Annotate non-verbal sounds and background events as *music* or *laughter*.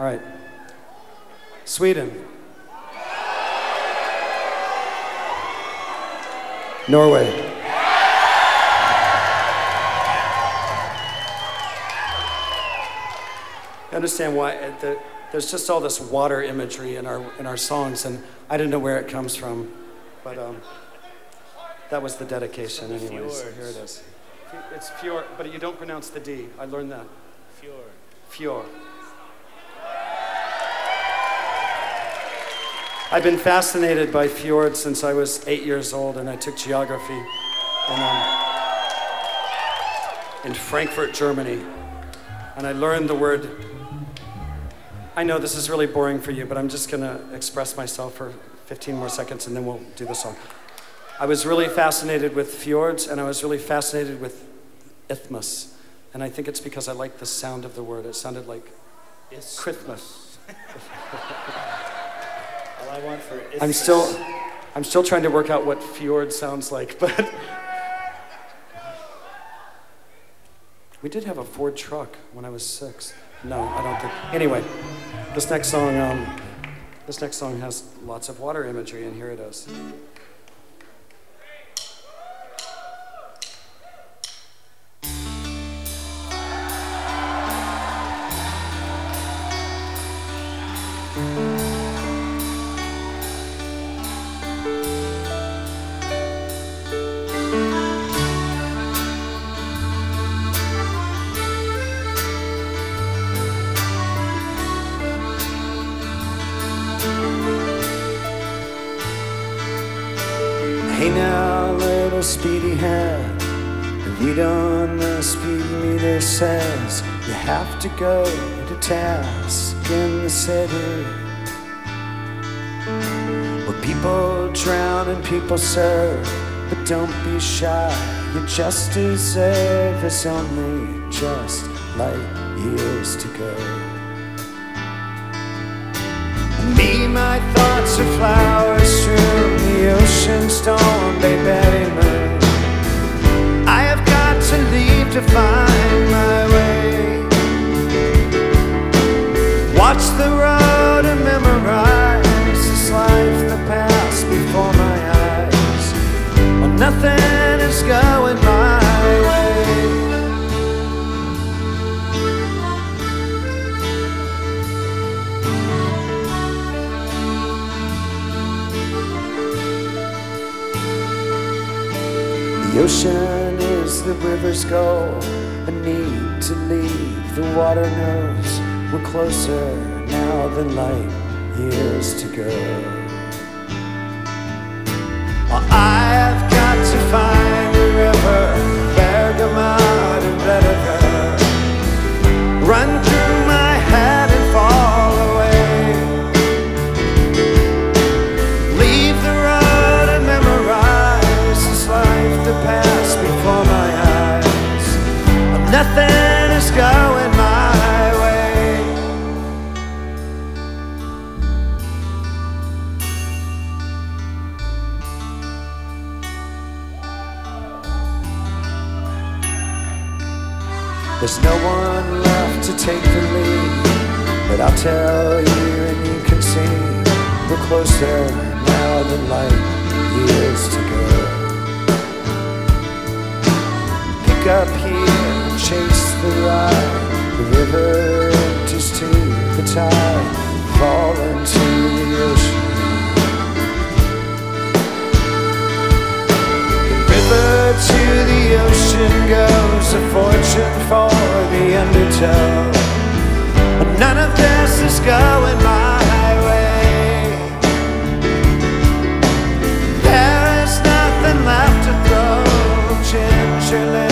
All right. Sweden. Norway. I understand why uh, the, there's just all this water imagery in our in our songs, and I didn't know where it comes from, but um, that was the dedication, anyways. So here it is. It's fjord, but you don't pronounce the D. I learned that. Fjord. Fjord. I've been fascinated by fjords since I was eight years old, and I took geography in, um, in Frankfurt, Germany. And I learned the word. I know this is really boring for you, but I'm just going to express myself for 15 more seconds and then we'll do the song. I was really fascinated with fjords, and I was really fascinated with isthmus. And I think it's because I like the sound of the word. It sounded like Christmas. *laughs* I want for I'm still, I'm still trying to work out what fjord sounds like, *laughs* but we did have a Ford truck when I was six. No, I don't think. Anyway, this next song, um, this next song has lots of water imagery, and here it is. Hey now, little speedy head. The read on the speed meter says you have to go to task in the city. Where people drown and people serve, but don't be shy. You just deserve it's only just light years to go. Me, my thoughts are flowers ocean storm, Betty moon. I have got to leave to find The ocean is the river's goal. A need to leave. The water knows we're closer now than light years to go. There's no one left to take the lead, but I'll tell you and you can see we're closer now than light years to go. Pick up here, chase the ride. The river empties to the tide, fall into the ocean. Undertow. But none of this is going my way. There is nothing left to throw. Ginger,